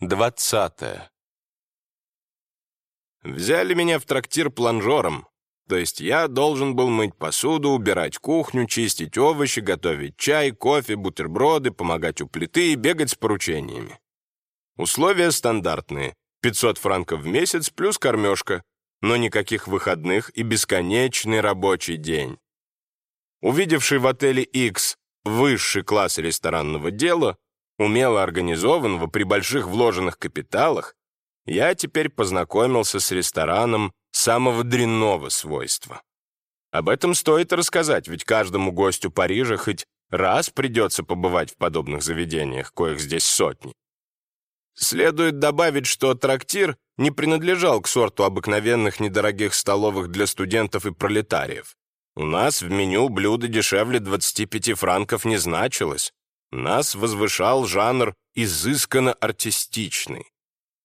20. Взяли меня в трактир планжером, то есть я должен был мыть посуду, убирать кухню, чистить овощи, готовить чай, кофе, бутерброды, помогать у плиты и бегать с поручениями. Условия стандартные. 500 франков в месяц плюс кормежка, но никаких выходных и бесконечный рабочий день. Увидевший в отеле X высший класс ресторанного дела, умело организованного при больших вложенных капиталах, я теперь познакомился с рестораном самого дрянного свойства. Об этом стоит рассказать, ведь каждому гостю Парижа хоть раз придется побывать в подобных заведениях, коих здесь сотни. Следует добавить, что трактир не принадлежал к сорту обыкновенных недорогих столовых для студентов и пролетариев. У нас в меню блюда дешевле 25 франков не значилось. Нас возвышал жанр изысканно артистичный.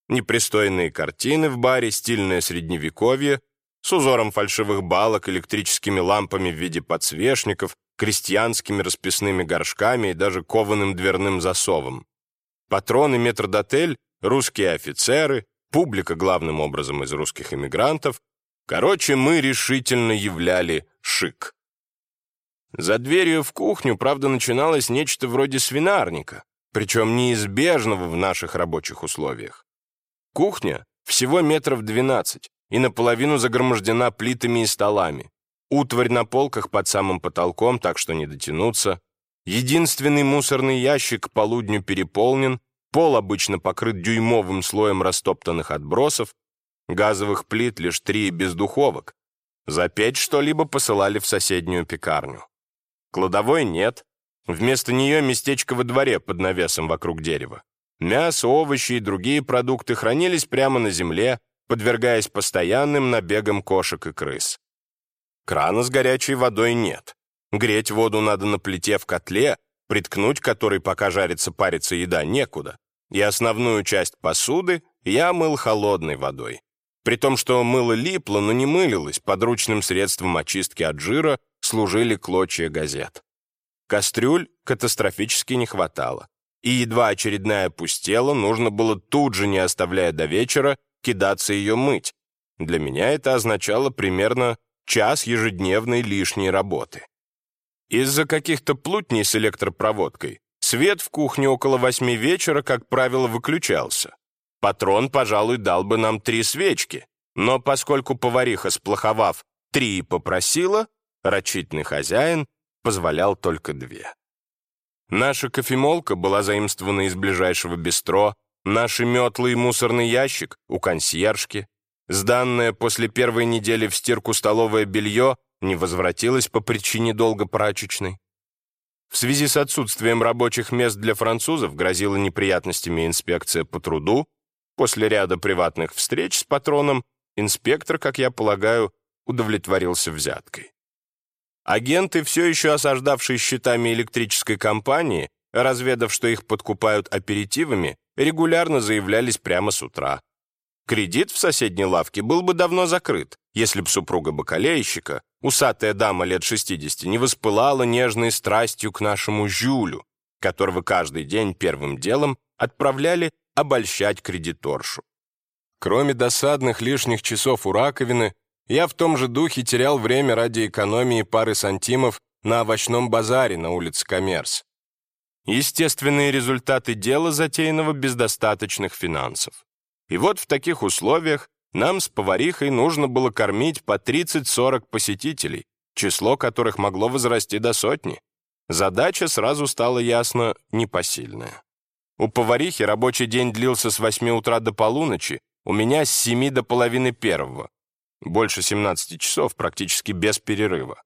Непристойные картины в баре, стильное средневековье, с узором фальшивых балок, электрическими лампами в виде подсвечников, крестьянскими расписными горшками и даже кованым дверным засовом. Патроны метрдотель, русские офицеры, публика главным образом из русских эмигрантов. Короче, мы решительно являли шик. За дверью в кухню, правда, начиналось нечто вроде свинарника, причем неизбежного в наших рабочих условиях. Кухня всего метров 12 и наполовину загромождена плитами и столами. Утварь на полках под самым потолком, так что не дотянуться. Единственный мусорный ящик к полудню переполнен, пол обычно покрыт дюймовым слоем растоптанных отбросов, газовых плит лишь три без духовок. Запечь что-либо посылали в соседнюю пекарню. Кладовой нет. Вместо нее местечко во дворе под навесом вокруг дерева. Мясо, овощи и другие продукты хранились прямо на земле, подвергаясь постоянным набегам кошек и крыс. Крана с горячей водой нет. Греть воду надо на плите в котле, приткнуть который, пока жарится, парится еда, некуда. И основную часть посуды я мыл холодной водой. При том, что мыло липло, но не мылилось, подручным средством очистки от жира служили клочья газет. Кастрюль катастрофически не хватало и едва очередная пустела, нужно было тут же, не оставляя до вечера, кидаться ее мыть. Для меня это означало примерно час ежедневной лишней работы. Из-за каких-то плутней с электропроводкой свет в кухне около восьми вечера, как правило, выключался. Патрон, пожалуй, дал бы нам три свечки, но поскольку повариха, сплоховав, три попросила, рачительный хозяин позволял только две. Наша кофемолка была заимствована из ближайшего бистро, наши метлы и мусорный ящик у консьержки. Сданное после первой недели в стирку столовое белье не возвратилось по причине долго прачечной. В связи с отсутствием рабочих мест для французов грозила неприятностями инспекция по труду. После ряда приватных встреч с патроном инспектор, как я полагаю, удовлетворился взяткой. Агенты, все еще осаждавшие счетами электрической компании, разведав, что их подкупают аперитивами, регулярно заявлялись прямо с утра. Кредит в соседней лавке был бы давно закрыт, если б супруга бакалейщика, усатая дама лет 60, не воспылала нежной страстью к нашему Жюлю, которого каждый день первым делом отправляли обольщать кредиторшу. Кроме досадных лишних часов у раковины, я в том же духе терял время ради экономии пары сантимов на овощном базаре на улице Коммерс. Естественные результаты дела, затеянного без достаточных финансов. И вот в таких условиях нам с поварихой нужно было кормить по 30-40 посетителей, число которых могло возрасти до сотни. Задача сразу стала ясно непосильная. У поварихи рабочий день длился с 8 утра до полуночи, у меня с 7 до половины первого. Больше 17 часов практически без перерыва.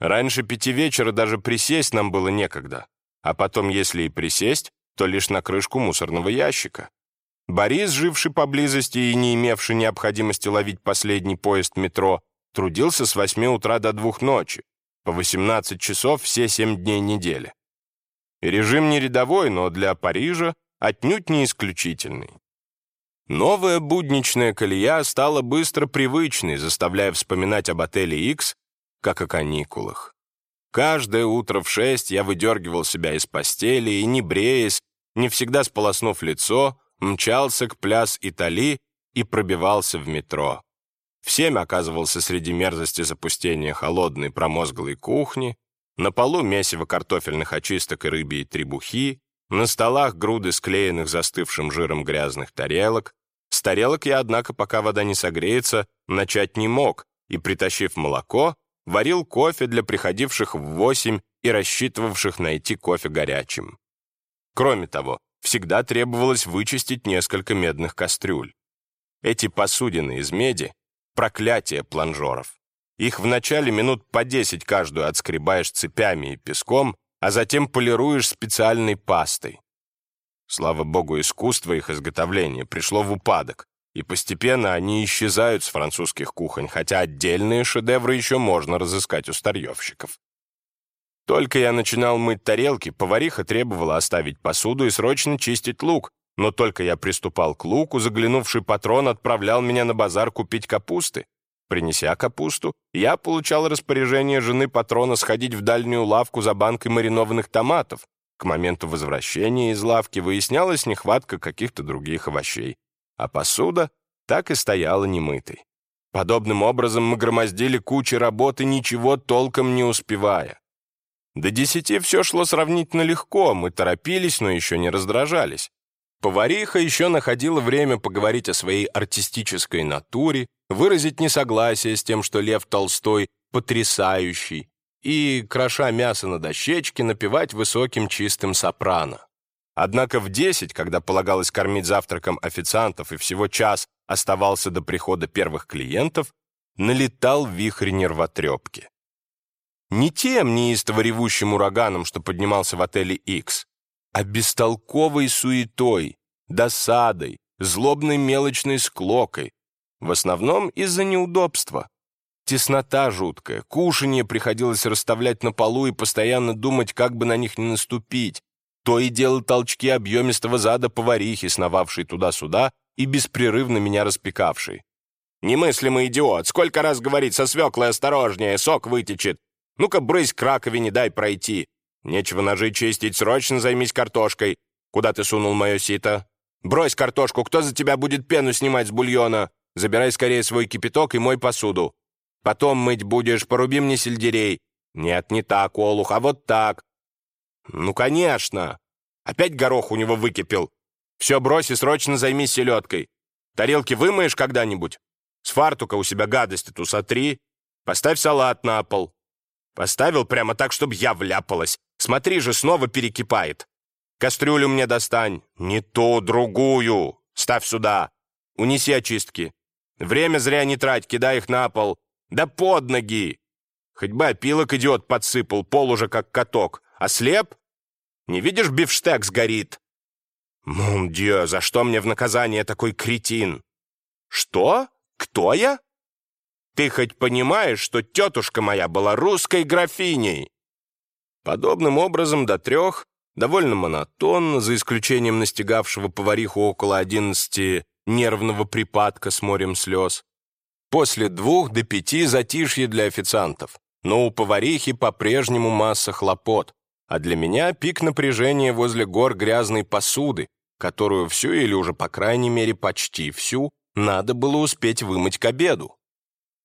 Раньше пяти вечера даже присесть нам было некогда. А потом, если и присесть, то лишь на крышку мусорного ящика. Борис, живший поблизости и не имевший необходимости ловить последний поезд метро, трудился с 8 утра до 2 ночи, по 18 часов все 7 дней недели. режим не рядовой, но для Парижа отнюдь не исключительный. Новая будничная колея стала быстро привычной, заставляя вспоминать об отеле X как о каникулах. Каждое утро в шесть я выдергивал себя из постели и, не бреясь, не всегда сполоснув лицо, мчался к пляс Итали и пробивался в метро. В семь оказывался среди мерзости запустения холодной промозглой кухни, на полу месиво картофельных очисток и рыбьей требухи, на столах груды склеенных застывшим жиром грязных тарелок. С тарелок я, однако, пока вода не согреется, начать не мог, и, притащив молоко, варил кофе для приходивших в восемь и рассчитывавших найти кофе горячим. Кроме того, всегда требовалось вычистить несколько медных кастрюль. Эти посудины из меди — проклятие планжеров. Их в начале минут по десять каждую отскребаешь цепями и песком, а затем полируешь специальной пастой. Слава богу, искусство их изготовления пришло в упадок, и постепенно они исчезают с французских кухонь, хотя отдельные шедевры еще можно разыскать у старьевщиков. Только я начинал мыть тарелки, повариха требовала оставить посуду и срочно чистить лук, но только я приступал к луку, заглянувший патрон отправлял меня на базар купить капусты. Принеся капусту, я получал распоряжение жены патрона сходить в дальнюю лавку за банкой маринованных томатов. К моменту возвращения из лавки выяснялась нехватка каких-то других овощей, а посуда так и стояла немытой. Подобным образом мы громоздили кучи работы, ничего толком не успевая. До десяти все шло сравнительно легко, мы торопились, но еще не раздражались. Повариха еще находила время поговорить о своей артистической натуре, выразить несогласие с тем, что Лев Толстой потрясающий, и, кроша мясо на дощечке, напевать высоким чистым сопрано. Однако в десять, когда полагалось кормить завтраком официантов и всего час оставался до прихода первых клиентов, налетал вихрь нервотрепки. Не тем неистово ревущим ураганом, что поднимался в отеле X, а бестолковой суетой, досадой, злобной мелочной склокой, в основном из-за неудобства. Теснота жуткая, кушанье приходилось расставлять на полу и постоянно думать, как бы на них не наступить. То и дело толчки объемистого зада поварихи, сновавшей туда-сюда и беспрерывно меня распекавшей. «Немыслимый идиот! Сколько раз говорить со свеклой осторожнее, сок вытечет! Ну-ка, брысь к раковине, дай пройти. Нечего ножи чистить, срочно займись картошкой. Куда ты сунул мое сито? Брось картошку, кто за тебя будет пену снимать с бульона? Забирай скорее свой кипяток и мой посуду. Потом мыть будешь, поруби мне сельдерей. Нет, не так, Олух, а вот так. Ну, конечно. Опять горох у него выкипел. Все брось и срочно займись селедкой. Тарелки вымоешь когда-нибудь? С фартука у себя гадости ту сотри. Поставь салат на пол. Поставил прямо так, чтобы я вляпалась. Смотри же, снова перекипает. Кастрюлю мне достань. Не ту, другую. Ставь сюда. Унеси очистки. Время зря не трать, кидай их на пол. Да под ноги. Хоть бы опилок идиот подсыпал, пол уже как каток. А слеп? Не видишь, бифштег сгорит? Мум, дьё, за что мне в наказание такой кретин? Что? Кто я? Ты хоть понимаешь, что тетушка моя была русской графиней?» Подобным образом до трех, довольно монотонно, за исключением настигавшего повариху около одиннадцати нервного припадка с морем слез. После двух до пяти затишье для официантов, но у поварихи по-прежнему масса хлопот, а для меня пик напряжения возле гор грязной посуды, которую всю или уже, по крайней мере, почти всю, надо было успеть вымыть к обеду.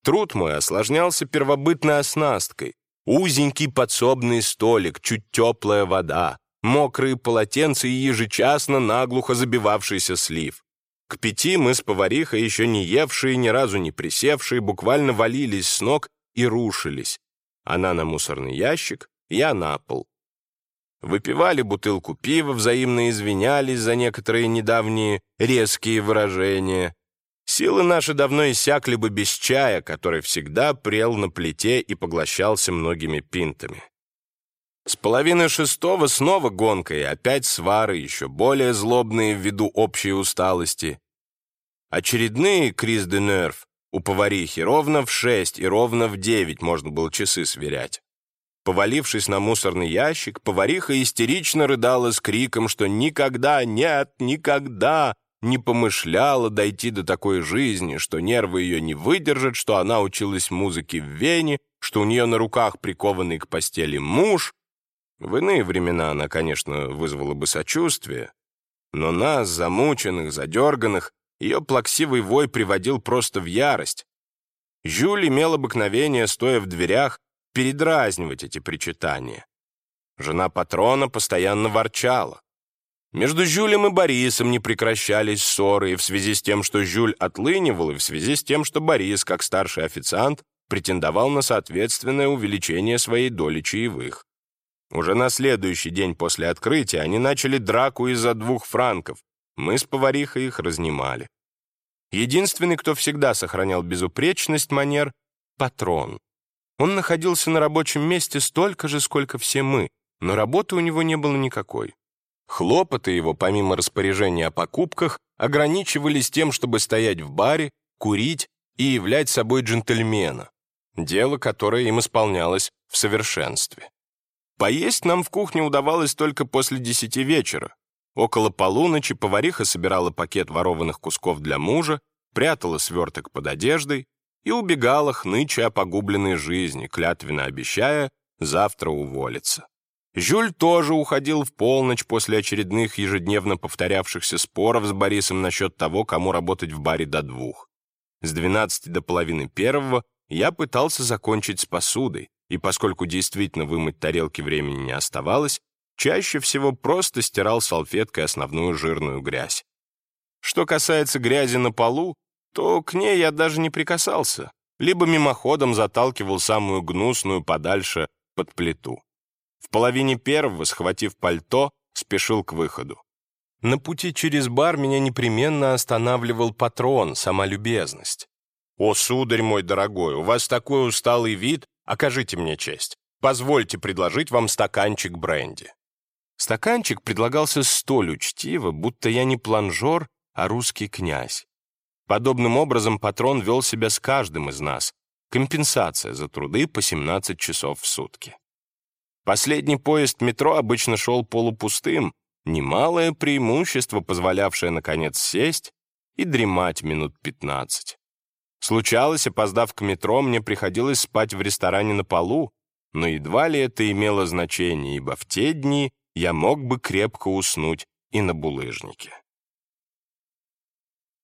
Труд мой осложнялся первобытной оснасткой. Узенький подсобный столик, чуть теплая вода, мокрые полотенца и ежечасно наглухо забивавшийся слив. К пяти мы с поварихой, еще не евшие, ни разу не присевшие, буквально валились с ног и рушились. Она на мусорный ящик, я на пол. Выпивали бутылку пива, взаимно извинялись за некоторые недавние резкие выражения. Силы наши давно иссякли бы без чая, который всегда прел на плите и поглощался многими пинтами. С половины шестого снова гонка и опять свары, еще более злобные ввиду общей усталости. Очередные криз де нерв у поварихи ровно в шесть и ровно в девять можно было часы сверять. Повалившись на мусорный ящик, повариха истерично рыдала с криком, что никогда, нет, никогда не помышляла дойти до такой жизни, что нервы ее не выдержат, что она училась музыке в Вене, что у нее на руках прикованный к постели муж. В иные времена она, конечно, вызвала бы сочувствие. Но нас, замученных, задерганных, ее плаксивый вой приводил просто в ярость. Жюль имел обыкновение, стоя в дверях, передразнивать эти причитания. Жена патрона постоянно ворчала. Между Жюлем и Борисом не прекращались ссоры и в связи с тем, что Жюль отлынивал, и в связи с тем, что Борис, как старший официант, претендовал на соответственное увеличение своей доли чаевых. Уже на следующий день после открытия они начали драку из-за двух франков. Мы с поварихой их разнимали. Единственный, кто всегда сохранял безупречность манер — патрон. Он находился на рабочем месте столько же, сколько все мы, но работы у него не было никакой. Хлопоты его, помимо распоряжения о покупках, ограничивались тем, чтобы стоять в баре, курить и являть собой джентльмена, дело, которое им исполнялось в совершенстве. Поесть нам в кухне удавалось только после десяти вечера. Около полуночи повариха собирала пакет ворованных кусков для мужа, прятала сверток под одеждой и убегала, хныча о погубленной жизни, клятвенно обещая завтра уволиться. Жюль тоже уходил в полночь после очередных ежедневно повторявшихся споров с Борисом насчет того, кому работать в баре до двух. С двенадцати до половины первого я пытался закончить с посудой, и поскольку действительно вымыть тарелки времени не оставалось, чаще всего просто стирал салфеткой основную жирную грязь. Что касается грязи на полу, то к ней я даже не прикасался, либо мимоходом заталкивал самую гнусную подальше под плиту. В половине первого, схватив пальто, спешил к выходу. На пути через бар меня непременно останавливал патрон, сама любезность. «О, сударь мой дорогой, у вас такой усталый вид, окажите мне честь. Позвольте предложить вам стаканчик бренди». Стаканчик предлагался столь учтиво, будто я не планжор, а русский князь. Подобным образом патрон вел себя с каждым из нас. Компенсация за труды по 17 часов в сутки. Последний поезд метро обычно шел полупустым, немалое преимущество, позволявшее, наконец, сесть и дремать минут 15. Случалось, опоздав к метро, мне приходилось спать в ресторане на полу, но едва ли это имело значение, ибо в те дни я мог бы крепко уснуть и на булыжнике.